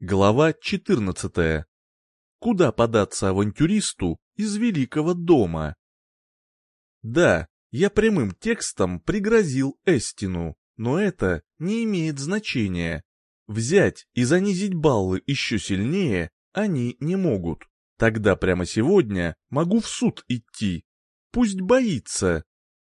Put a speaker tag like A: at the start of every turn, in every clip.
A: Глава 14. Куда податься авантюристу из Великого дома? Да, я прямым текстом пригрозил Эстину, но это не имеет значения. Взять и занизить баллы еще сильнее они не могут. Тогда прямо сегодня могу в суд идти. Пусть боится.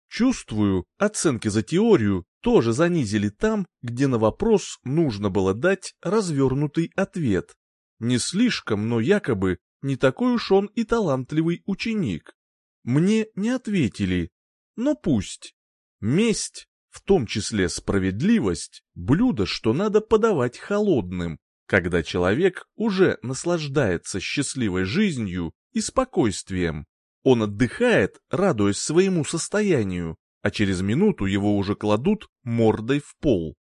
A: Чувствую, оценки за теорию тоже занизили там, где на вопрос нужно было дать развернутый ответ. Не слишком, но якобы не такой уж он и талантливый ученик. Мне не ответили, но пусть. Месть, в том числе справедливость, блюдо, что надо подавать холодным, когда человек уже наслаждается счастливой жизнью и спокойствием. Он отдыхает, радуясь своему состоянию, а через минуту его уже кладут мордой в пол.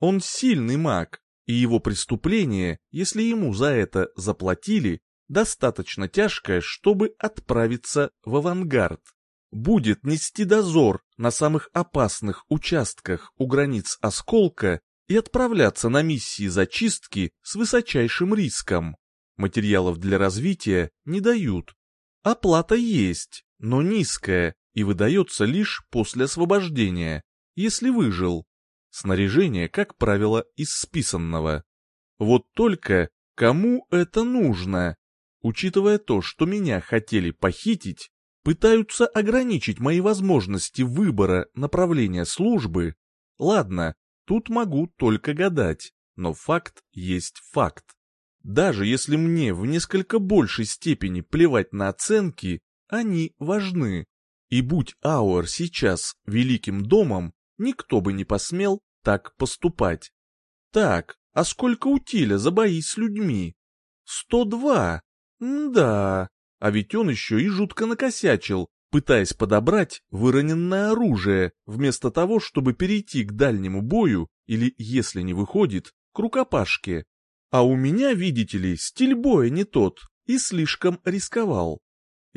A: Он сильный маг, и его преступление, если ему за это заплатили, достаточно тяжкое, чтобы отправиться в авангард. Будет нести дозор на самых опасных участках у границ осколка и отправляться на миссии зачистки с высочайшим риском. Материалов для развития не дают. Оплата есть, но низкая, и выдается лишь после освобождения, если выжил. Снаряжение, как правило, из списанного. Вот только кому это нужно? Учитывая то, что меня хотели похитить, пытаются ограничить мои возможности выбора направления службы, ладно, тут могу только гадать, но факт есть факт. Даже если мне в несколько большей степени плевать на оценки, они важны. И будь Ауэр сейчас великим домом, никто бы не посмел так поступать. Так, а сколько у Тиля за бои с людьми? Сто два. Да, а ведь он еще и жутко накосячил, пытаясь подобрать выроненное оружие, вместо того, чтобы перейти к дальнему бою или, если не выходит, к рукопашке. А у меня, видите ли, стиль боя не тот и слишком рисковал.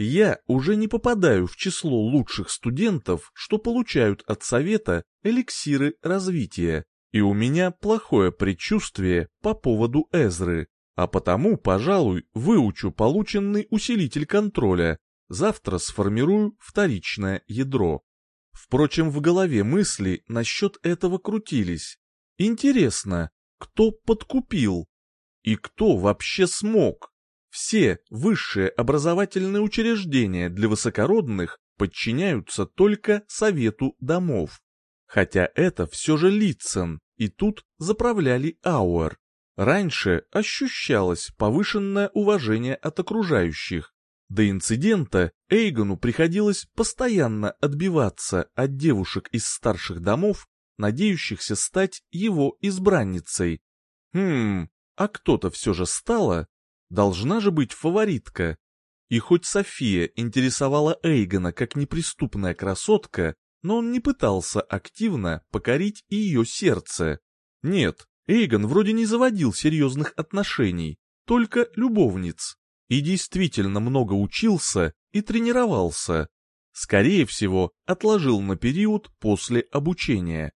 A: Я уже не попадаю в число лучших студентов, что получают от совета эликсиры развития, и у меня плохое предчувствие по поводу Эзры, а потому, пожалуй, выучу полученный усилитель контроля, завтра сформирую вторичное ядро. Впрочем, в голове мысли насчет этого крутились. Интересно, кто подкупил? И кто вообще смог? Все высшие образовательные учреждения для высокородных подчиняются только Совету домов. Хотя это все же Литцен, и тут заправляли Ауэр. Раньше ощущалось повышенное уважение от окружающих. До инцидента Эйгону приходилось постоянно отбиваться от девушек из старших домов, надеющихся стать его избранницей. Хм, а кто-то все же стала, Должна же быть фаворитка. И хоть София интересовала Эйгона как неприступная красотка, но он не пытался активно покорить ее сердце. Нет, Эйгон вроде не заводил серьезных отношений, только любовниц. И действительно много учился и тренировался. Скорее всего, отложил на период после обучения.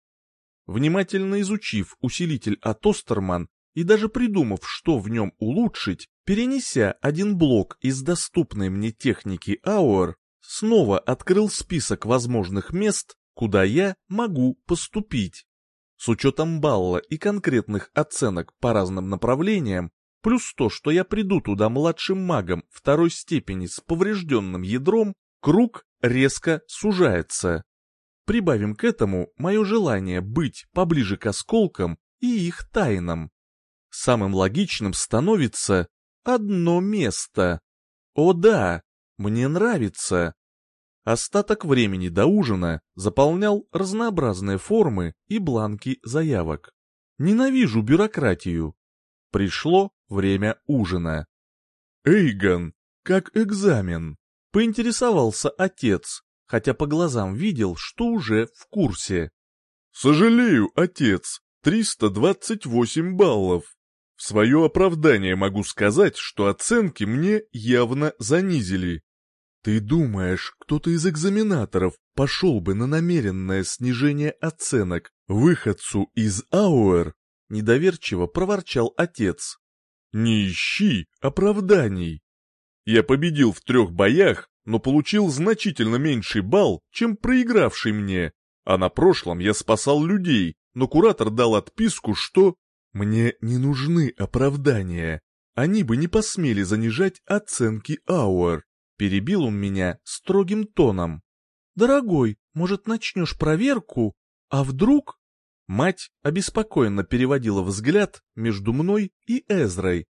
A: Внимательно изучив усилитель от Остерман и даже придумав, что в нем улучшить, перенеся один блок из доступной мне техники Ауэр, снова открыл список возможных мест, куда я могу поступить. С учетом балла и конкретных оценок по разным направлениям, плюс то, что я приду туда младшим магом второй степени с поврежденным ядром, круг резко сужается. Прибавим к этому мое желание быть поближе к осколкам и их тайнам. Самым логичным становится одно место. О да, мне нравится. Остаток времени до ужина заполнял разнообразные формы и бланки заявок. Ненавижу бюрократию. Пришло время ужина. «Эйгон, как экзамен?» — поинтересовался отец, хотя по глазам видел, что уже в курсе. «Сожалею, отец, 328 баллов. В свое оправдание могу сказать, что оценки мне явно занизили. Ты думаешь, кто-то из экзаменаторов пошел бы на намеренное снижение оценок выходцу из Ауэр? Недоверчиво проворчал отец. Не ищи оправданий. Я победил в трех боях, но получил значительно меньший балл, чем проигравший мне. А на прошлом я спасал людей, но куратор дал отписку, что «мне не нужны оправдания. Они бы не посмели занижать оценки Ауэр». Перебил он меня строгим тоном. «Дорогой, может, начнешь проверку? А вдруг...» Мать обеспокоенно переводила взгляд между мной и Эзрой.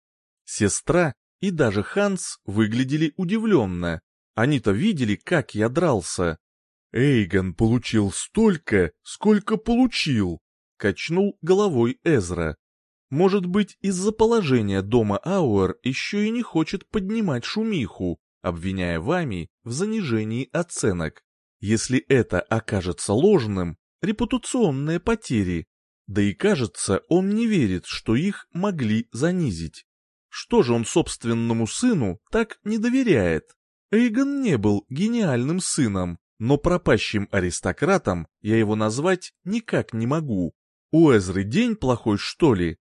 A: Сестра и даже Ханс выглядели удивленно. Они-то видели, как я дрался. «Эйгон получил столько, сколько получил», — качнул головой Эзра. «Может быть, из-за положения дома Ауэр еще и не хочет поднимать шумиху, обвиняя вами в занижении оценок. Если это окажется ложным, репутационные потери. Да и кажется, он не верит, что их могли занизить. Что же он собственному сыну так не доверяет? Эйгон не был гениальным сыном, но пропащим аристократом я его назвать никак не могу. У Эзры день плохой, что ли?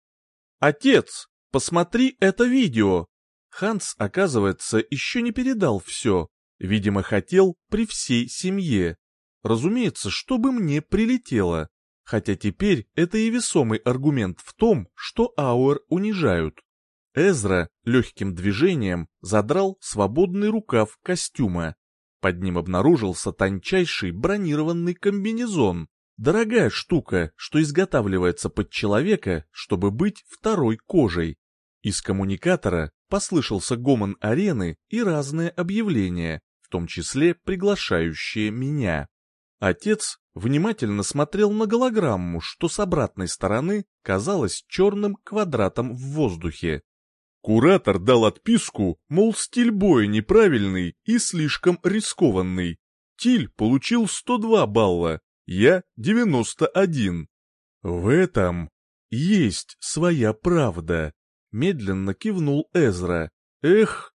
A: Отец, посмотри это видео. Ханс, оказывается, еще не передал все. Видимо, хотел при всей семье. Разумеется, чтобы мне прилетело. Хотя теперь это и весомый аргумент в том, что Ауэр унижают. Эзра легким движением задрал свободный рукав костюма. Под ним обнаружился тончайший бронированный комбинезон. Дорогая штука, что изготавливается под человека, чтобы быть второй кожей. Из коммуникатора послышался гомон арены и разные объявления, в том числе приглашающие меня. Отец внимательно смотрел на голограмму, что с обратной стороны казалось черным квадратом в воздухе. Куратор дал отписку, мол, стиль боя неправильный и слишком рискованный. Тиль получил 102 балла, я 91. В этом есть своя правда, медленно кивнул Эзра. Эх,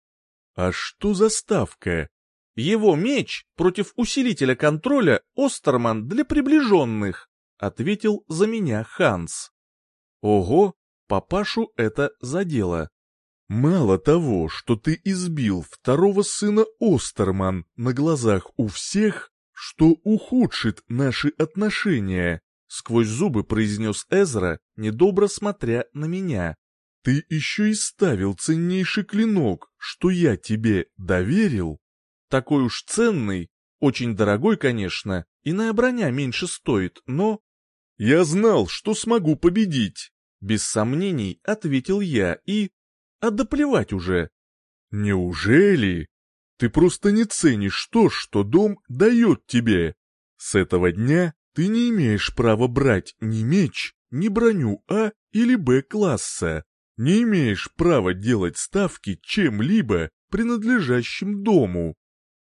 A: а что за ставка? Его меч против усилителя контроля Остерман для приближенных, ответил за меня Ханс. Ого, папашу это задело. Мало того, что ты избил второго сына Остерман на глазах у всех, что ухудшит наши отношения, сквозь зубы произнес Эзра, недобро смотря на меня. Ты еще и ставил ценнейший клинок, что я тебе доверил такой уж ценный, очень дорогой, конечно, иная броня меньше стоит, но... Я знал, что смогу победить, без сомнений ответил я и... А да уже. Неужели? Ты просто не ценишь то, что дом дает тебе. С этого дня ты не имеешь права брать ни меч, ни броню А или Б класса. Не имеешь права делать ставки чем-либо, принадлежащим дому.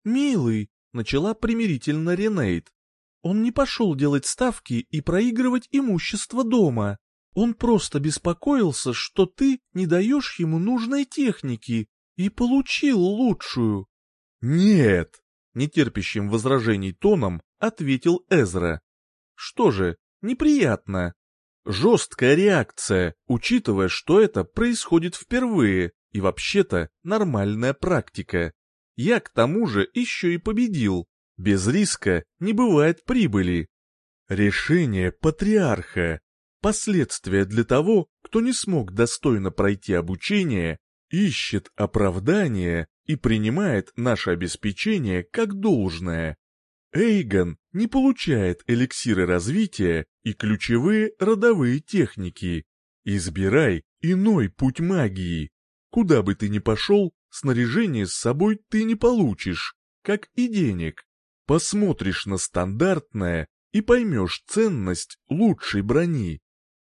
A: «Милый», — начала примирительно Ренейд, — «он не пошел делать ставки и проигрывать имущество дома. Он просто беспокоился, что ты не даешь ему нужной техники и получил лучшую». «Нет», — нетерпящим возражений тоном ответил Эзра. «Что же, неприятно. Жесткая реакция, учитывая, что это происходит впервые, и вообще-то нормальная практика. Я к тому же еще и победил. Без риска не бывает прибыли. Решение патриарха. Последствия для того, кто не смог достойно пройти обучение, ищет оправдание и принимает наше обеспечение как должное. Эйгон не получает эликсиры развития и ключевые родовые техники. Избирай иной путь магии. Куда бы ты ни пошел, снаряжение с собой ты не получишь, как и денег. Посмотришь на стандартное и поймешь ценность лучшей брони.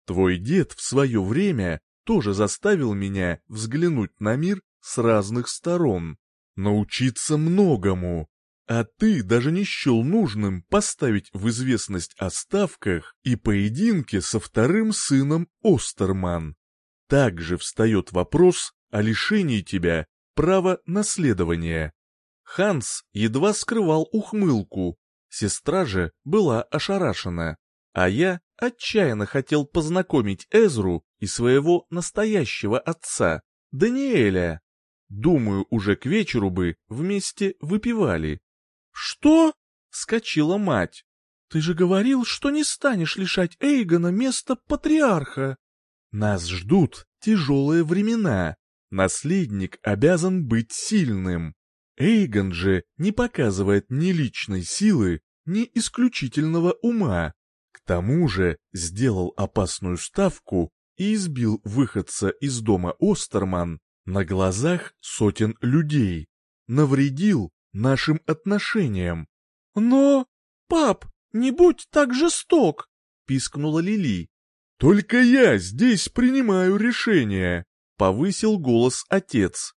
A: Твой дед в свое время тоже заставил меня взглянуть на мир с разных сторон, научиться многому. А ты даже не счел нужным поставить в известность о ставках и поединке со вторым сыном Остерман. Также встает вопрос о лишении тебя право наследования. Ханс едва скрывал ухмылку, сестра же была ошарашена, а я отчаянно хотел познакомить Эзру и своего настоящего отца. Даниэля. Думаю, уже к вечеру бы вместе выпивали. «Что?» — вскочила мать. «Ты же говорил, что не станешь лишать Эйгона места патриарха!» «Нас ждут тяжелые времена. Наследник обязан быть сильным. Эйгон же не показывает ни личной силы, ни исключительного ума. К тому же сделал опасную ставку и избил выходца из дома Остерман на глазах сотен людей. Навредил нашим отношениям. «Но, пап, не будь так жесток!» — пискнула Лили. «Только я здесь принимаю решение!» — повысил голос отец.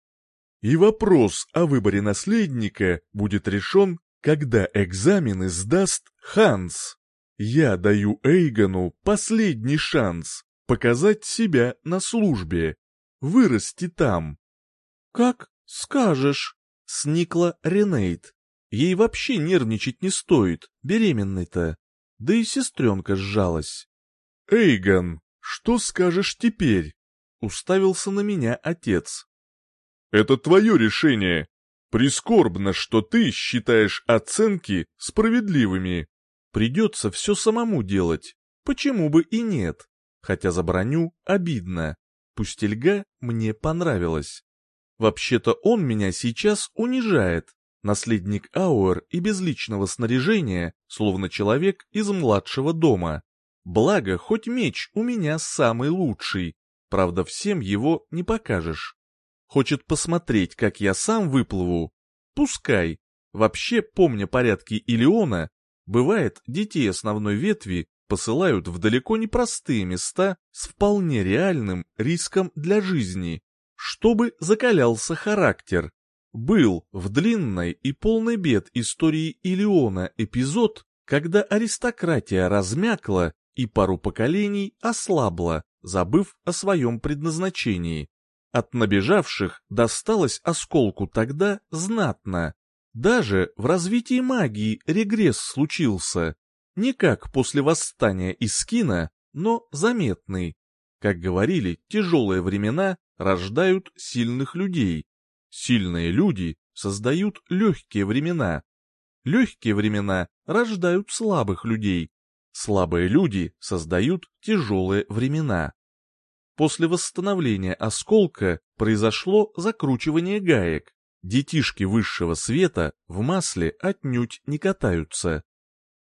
A: «И вопрос о выборе наследника будет решен, когда экзамены сдаст Ханс. Я даю Эйгону последний шанс показать себя на службе, вырасти там». «Как скажешь», — сникла Ренейт. Ей вообще нервничать не стоит, беременной-то. Да и сестренка сжалась. «Эйгон, что скажешь теперь?» — уставился на меня отец. «Это твое решение. Прискорбно, что ты считаешь оценки справедливыми. Придется все самому делать. Почему бы и нет? Хотя за броню обидно. Пустельга мне понравилась. Вообще-то он меня сейчас унижает, наследник Ауэр и без личного снаряжения, словно человек из младшего дома. Благо, хоть меч у меня самый лучший, правда всем его не покажешь. Хочет посмотреть, как я сам выплыву? Пускай. Вообще, помня порядки Илиона, бывает, детей основной ветви посылают в далеко не простые места с вполне реальным риском для жизни, чтобы закалялся характер, был в длинной и полной бед истории Илиона эпизод, когда аристократия размякла и пару поколений ослабла, забыв о своем предназначении. От набежавших досталось осколку тогда знатно. Даже в развитии магии регресс случился. Не как после восстания из Скина, но заметный. Как говорили, тяжелые времена рождают сильных людей, Сильные люди создают легкие времена. Легкие времена рождают слабых людей. Слабые люди создают тяжелые времена. После восстановления осколка произошло закручивание гаек. Детишки высшего света в масле отнюдь не катаются.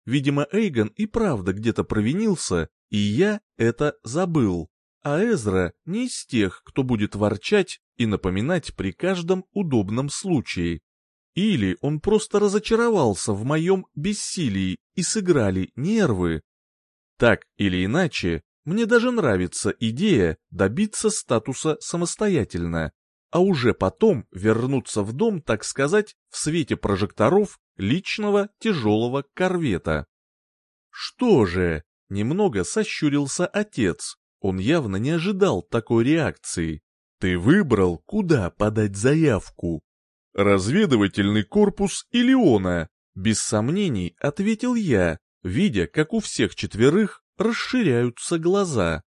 A: Видимо, Эйгон и правда где-то провинился, и я это забыл. А Эзра не из тех, кто будет ворчать и напоминать при каждом удобном случае. Или он просто разочаровался в моем бессилии и сыграли нервы. Так или иначе, мне даже нравится идея добиться статуса самостоятельно, а уже потом вернуться в дом, так сказать, в свете прожекторов личного тяжелого корвета. Что же, немного сощурился отец, он явно не ожидал такой реакции. Ты выбрал, куда подать заявку. Разведывательный корпус Илиона, без сомнений, ответил я, видя, как у всех четверых расширяются глаза.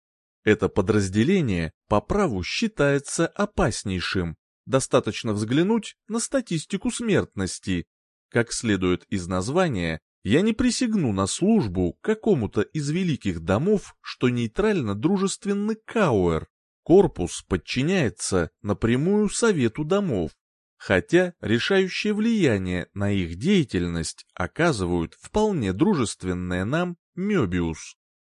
A: Это подразделение по праву считается опаснейшим. Достаточно взглянуть на статистику смертности. Как следует из названия, я не присягну на службу какому-то из великих домов, что нейтрально дружественны Кауэр. Корпус подчиняется напрямую Совету домов, хотя решающее влияние на их деятельность оказывают вполне дружественные нам Мёбиус.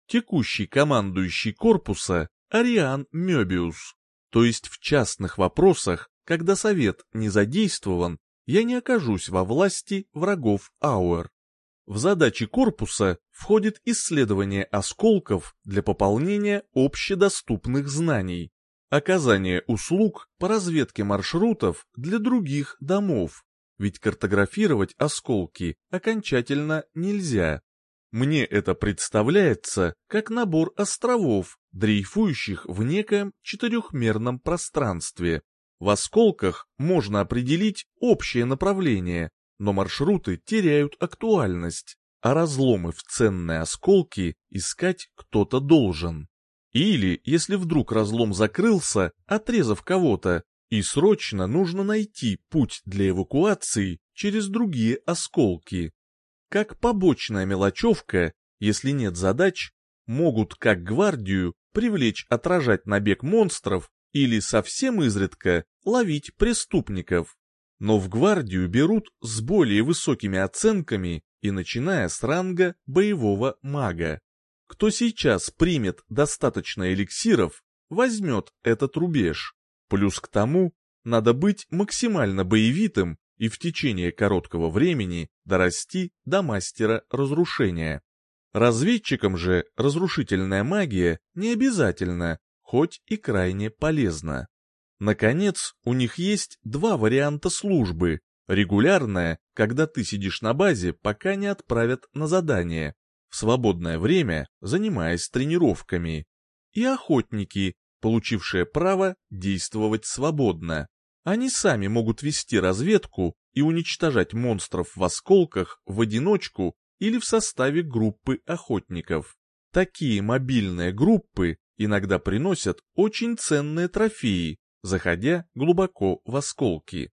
A: Текущий командующий корпуса Ариан Мёбиус. То есть в частных вопросах, когда Совет не задействован, я не окажусь во власти врагов Ауэр. В задачи корпуса входит исследование осколков для пополнения общедоступных знаний, оказание услуг по разведке маршрутов для других домов, ведь картографировать осколки окончательно нельзя. Мне это представляется как набор островов, дрейфующих в некоем четырехмерном пространстве. В осколках можно определить общее направление, но маршруты теряют актуальность, а разломы в ценные осколки искать кто-то должен. Или, если вдруг разлом закрылся, отрезав кого-то, и срочно нужно найти путь для эвакуации через другие осколки. Как побочная мелочевка, если нет задач, могут как гвардию привлечь отражать набег монстров или совсем изредка ловить преступников. Но в гвардию берут с более высокими оценками и начиная с ранга боевого мага. Кто сейчас примет достаточно эликсиров, возьмет этот рубеж. Плюс к тому, надо быть максимально боевитым и в течение короткого времени дорасти до мастера разрушения. Разведчикам же разрушительная магия не обязательна, хоть и крайне полезна. Наконец, у них есть два варианта службы. Регулярная, когда ты сидишь на базе, пока не отправят на задание, в свободное время занимаясь тренировками. И охотники, получившие право действовать свободно. Они сами могут вести разведку и уничтожать монстров в осколках в одиночку или в составе группы охотников. Такие мобильные группы иногда приносят очень ценные трофеи, заходя глубоко в осколки.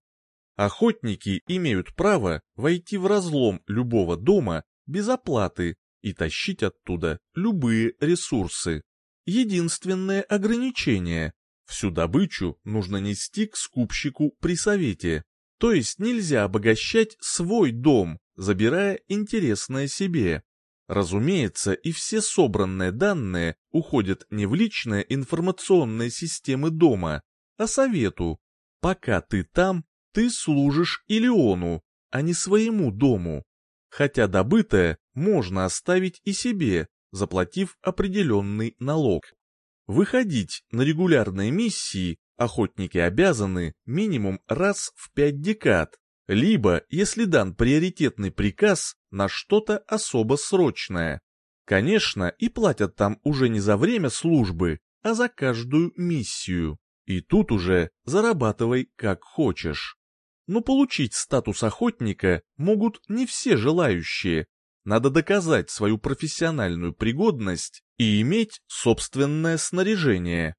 A: Охотники имеют право войти в разлом любого дома без оплаты и тащить оттуда любые ресурсы. Единственное ограничение – всю добычу нужно нести к скупщику при совете, то есть нельзя обогащать свой дом, забирая интересное себе. Разумеется, и все собранные данные уходят не в личные информационные системы дома, а совету. Пока ты там, ты служишь Илиону, а не своему дому. Хотя добытое можно оставить и себе, заплатив определенный налог. Выходить на регулярные миссии охотники обязаны минимум раз в пять декад, либо, если дан приоритетный приказ на что-то особо срочное. Конечно, и платят там уже не за время службы, а за каждую миссию. И тут уже зарабатывай как хочешь. Но получить статус охотника могут не все желающие. Надо доказать свою профессиональную пригодность и иметь собственное снаряжение.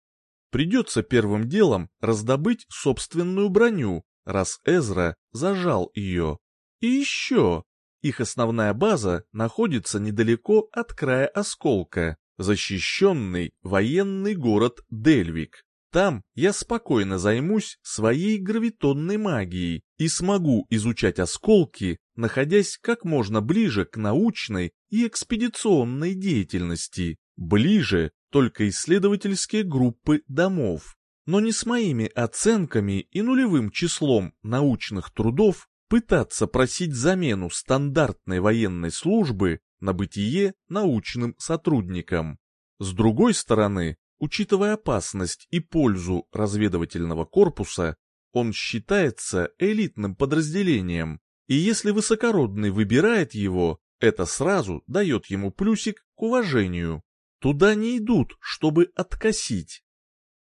A: Придется первым делом раздобыть собственную броню, раз Эзра зажал ее. И еще, их основная база находится недалеко от края осколка, защищенный военный город Дельвик. Там я спокойно займусь своей гравитонной магией и смогу изучать осколки, находясь как можно ближе к научной и экспедиционной деятельности. Ближе только исследовательские группы домов но не с моими оценками и нулевым числом научных трудов пытаться просить замену стандартной военной службы на бытие научным сотрудникам. С другой стороны, учитывая опасность и пользу разведывательного корпуса, он считается элитным подразделением, и если высокородный выбирает его, это сразу дает ему плюсик к уважению. Туда не идут, чтобы откосить,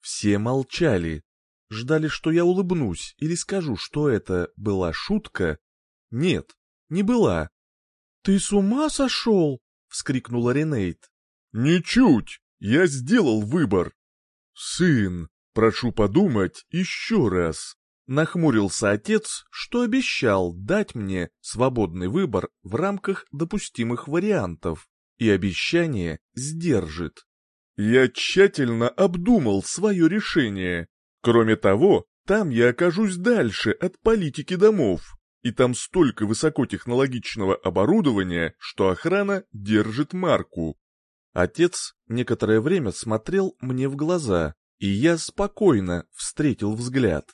A: все молчали, ждали, что я улыбнусь или скажу, что это была шутка. Нет, не была. «Ты с ума сошел?» — вскрикнула Ренейт.
B: «Ничуть! Я сделал выбор!» «Сын, прошу подумать еще раз!» Нахмурился отец, что обещал дать мне свободный выбор в рамках допустимых вариантов, и обещание сдержит. Я тщательно обдумал свое решение. Кроме того, там я окажусь дальше от политики домов, и там столько высокотехнологичного оборудования, что охрана держит марку. Отец некоторое время смотрел мне в глаза, и я спокойно встретил взгляд.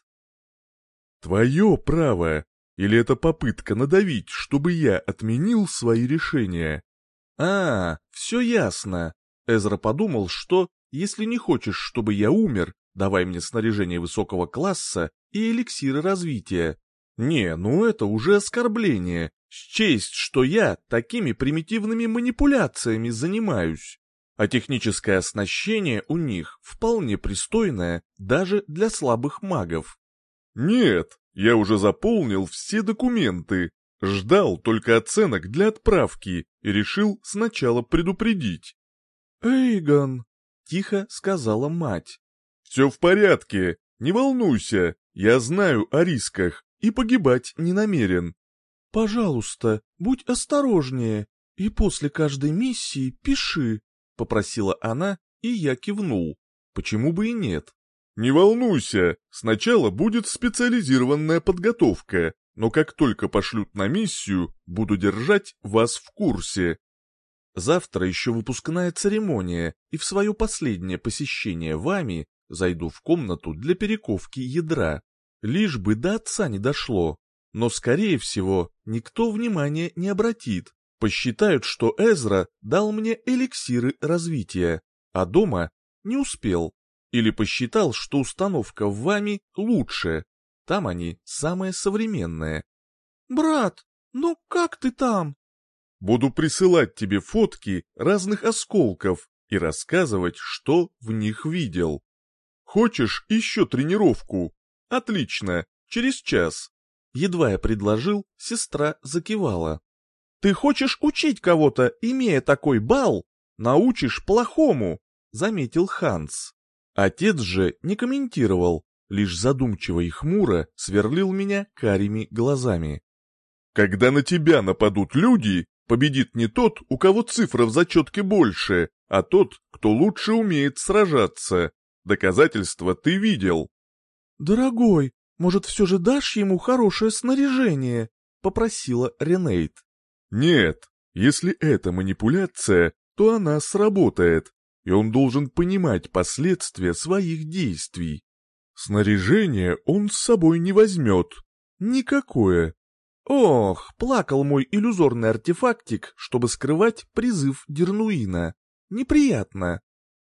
B: «Твое право, или это попытка надавить, чтобы я отменил свои решения?» «А, все ясно. Эзра подумал, что, если не хочешь, чтобы я умер, давай мне снаряжение высокого класса и эликсиры развития. Не, ну это уже оскорбление. Счесть, что я такими примитивными манипуляциями занимаюсь. А техническое оснащение у них вполне пристойное даже для слабых магов. Нет, я уже заполнил все документы. Ждал только оценок для отправки и решил сначала предупредить.
A: «Эйгон!» тихо сказала мать.
B: «Все в порядке, не волнуйся, я знаю о рисках и погибать не намерен».
A: «Пожалуйста, будь осторожнее и после каждой миссии пиши», — попросила она, и я кивнул. Почему бы и нет?
B: «Не волнуйся, сначала будет специализированная подготовка, но как только пошлют на миссию, буду держать вас в курсе».
A: Завтра еще выпускная церемония, и в свое последнее посещение вами зайду в комнату для перековки ядра. Лишь бы до отца не дошло. Но, скорее всего, никто внимания не обратит. Посчитают, что Эзра дал мне эликсиры развития, а дома не успел. Или посчитал, что установка в вами лучше. Там они самые современные. «Брат, ну как ты там?»
B: Буду присылать тебе фотки разных осколков и рассказывать, что в них видел. Хочешь еще тренировку? Отлично, через час.
A: Едва я предложил, сестра закивала. Ты хочешь учить кого-то, имея такой бал? Научишь плохому, заметил Ханс. Отец же не комментировал, лишь задумчиво и хмуро сверлил меня карими глазами.
B: Когда на тебя нападут люди, Победит не тот, у кого цифра в зачетке больше, а тот, кто лучше умеет сражаться. Доказательства ты видел.
A: «Дорогой, может, все же дашь ему хорошее снаряжение?» — попросила Ренейт.
B: «Нет, если это манипуляция, то она сработает, и он должен понимать последствия своих действий. Снаряжение он с собой не возьмет. Никакое.
A: Ох, плакал мой иллюзорный артефактик, чтобы скрывать призыв Дернуина. Неприятно.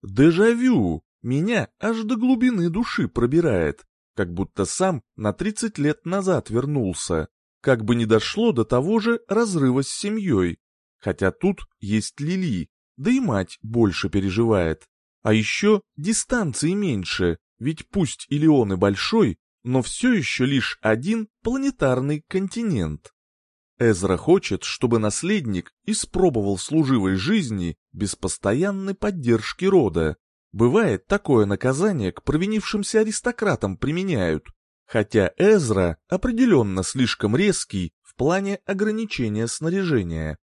A: Дежавю. Меня аж до глубины души пробирает. Как будто сам на 30 лет назад вернулся. Как бы не дошло до того же разрыва с семьей. Хотя тут есть Лили, да и мать больше переживает. А еще дистанции меньше, ведь пусть Илеон и большой, но все еще лишь один планетарный континент. Эзра хочет, чтобы наследник испробовал служивой жизни без постоянной поддержки рода. Бывает, такое наказание к провинившимся аристократам применяют, хотя Эзра определенно слишком резкий в плане ограничения снаряжения.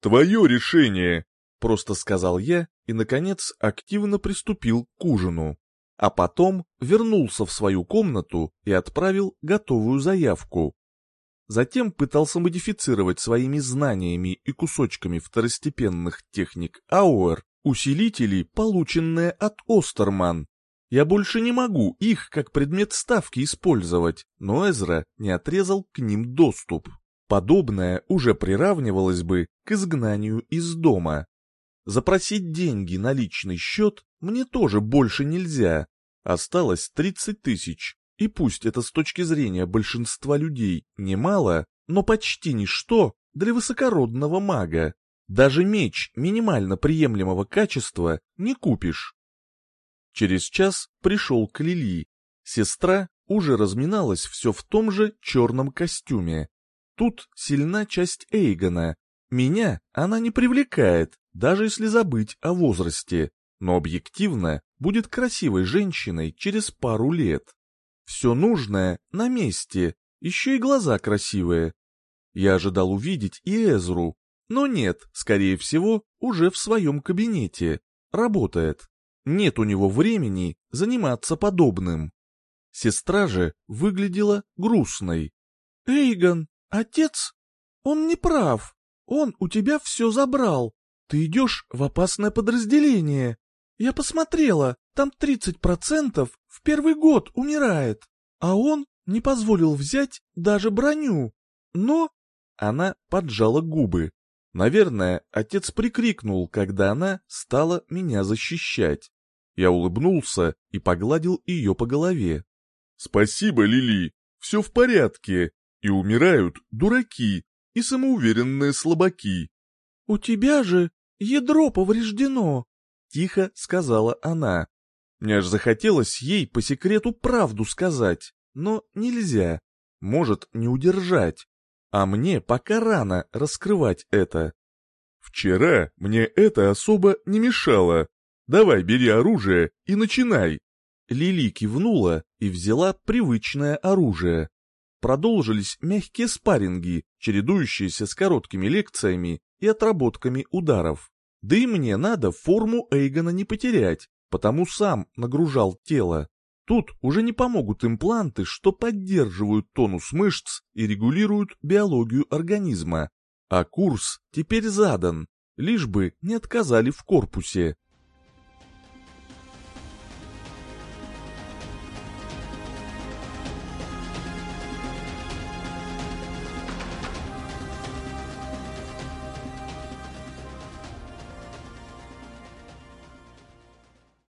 B: «Твое решение», —
A: просто сказал я и, наконец, активно приступил к ужину а потом вернулся в свою комнату и отправил готовую заявку. Затем пытался модифицировать своими знаниями и кусочками второстепенных техник Ауэр усилители, полученные от Остерман. Я больше не могу их как предмет ставки использовать, но Эзра не отрезал к ним доступ. Подобное уже приравнивалось бы к изгнанию из дома. Запросить деньги на личный счет мне тоже больше нельзя. Осталось 30 тысяч, и пусть это с точки зрения большинства людей немало, но почти ничто для высокородного мага. Даже меч минимально приемлемого качества не купишь. Через час пришел к Лили. Сестра уже разминалась все в том же черном костюме. Тут сильна часть Эйгона. Меня она не привлекает, даже если забыть о возрасте но объективно будет красивой женщиной через пару лет. Все нужное на месте, еще и глаза красивые. Я ожидал увидеть и Эзру, но нет, скорее всего, уже в своем кабинете. Работает. Нет у него времени заниматься подобным. Сестра же выглядела грустной. «Эйгон, отец? Он не прав. Он у тебя все забрал. Ты идешь в опасное подразделение. Я посмотрела, там 30% в первый год умирает, а он не позволил взять даже броню. Но... Она поджала губы. Наверное, отец прикрикнул, когда она стала меня защищать. Я улыбнулся и погладил ее по голове.
B: «Спасибо, Лили, все в порядке, и умирают дураки и самоуверенные слабаки».
A: «У тебя же ядро повреждено», — тихо сказала она. Мне аж захотелось ей по секрету правду сказать, но нельзя. Может, не удержать. А мне пока рано раскрывать это.
B: Вчера мне это особо не мешало. Давай, бери оружие и начинай.
A: Лили кивнула и взяла привычное оружие. Продолжились мягкие спарринги, чередующиеся с короткими лекциями и отработками ударов. Да и мне надо форму Эйгона не потерять, потому сам нагружал тело. Тут уже не помогут импланты, что поддерживают тонус мышц и регулируют биологию организма. А курс теперь задан, лишь бы не отказали в корпусе.